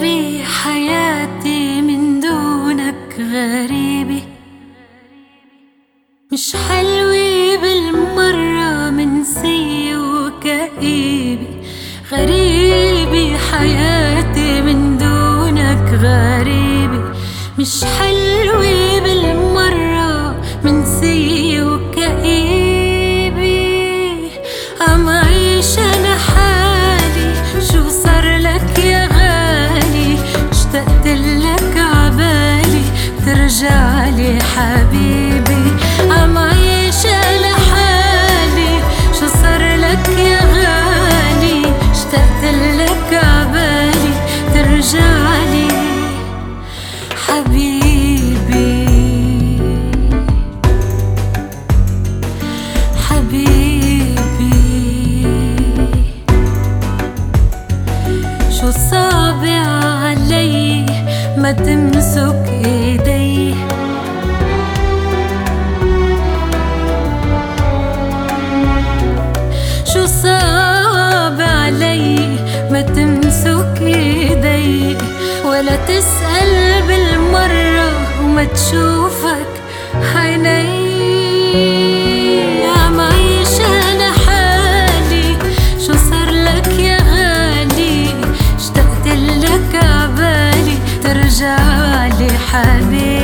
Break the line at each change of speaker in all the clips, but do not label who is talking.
حبيبي حياتي من دونك غريبي مش حلوة بالمرة من منسية وكئيبة. غريبي حياتي من دونك غريبي مش حلوة تمسك ايديه شو صعب علي ما تمسك ايدي؟ ولا تسأل بالمرة وما تشوف. حبيبي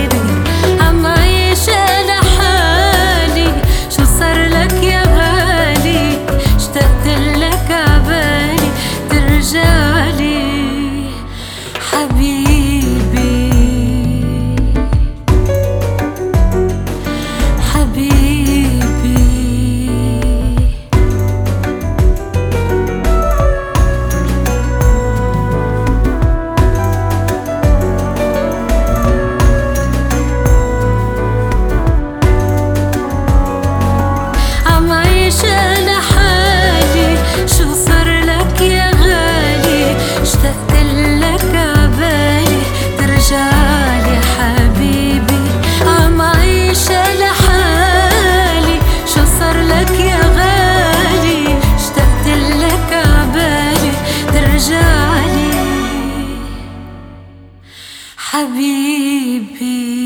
حبيبي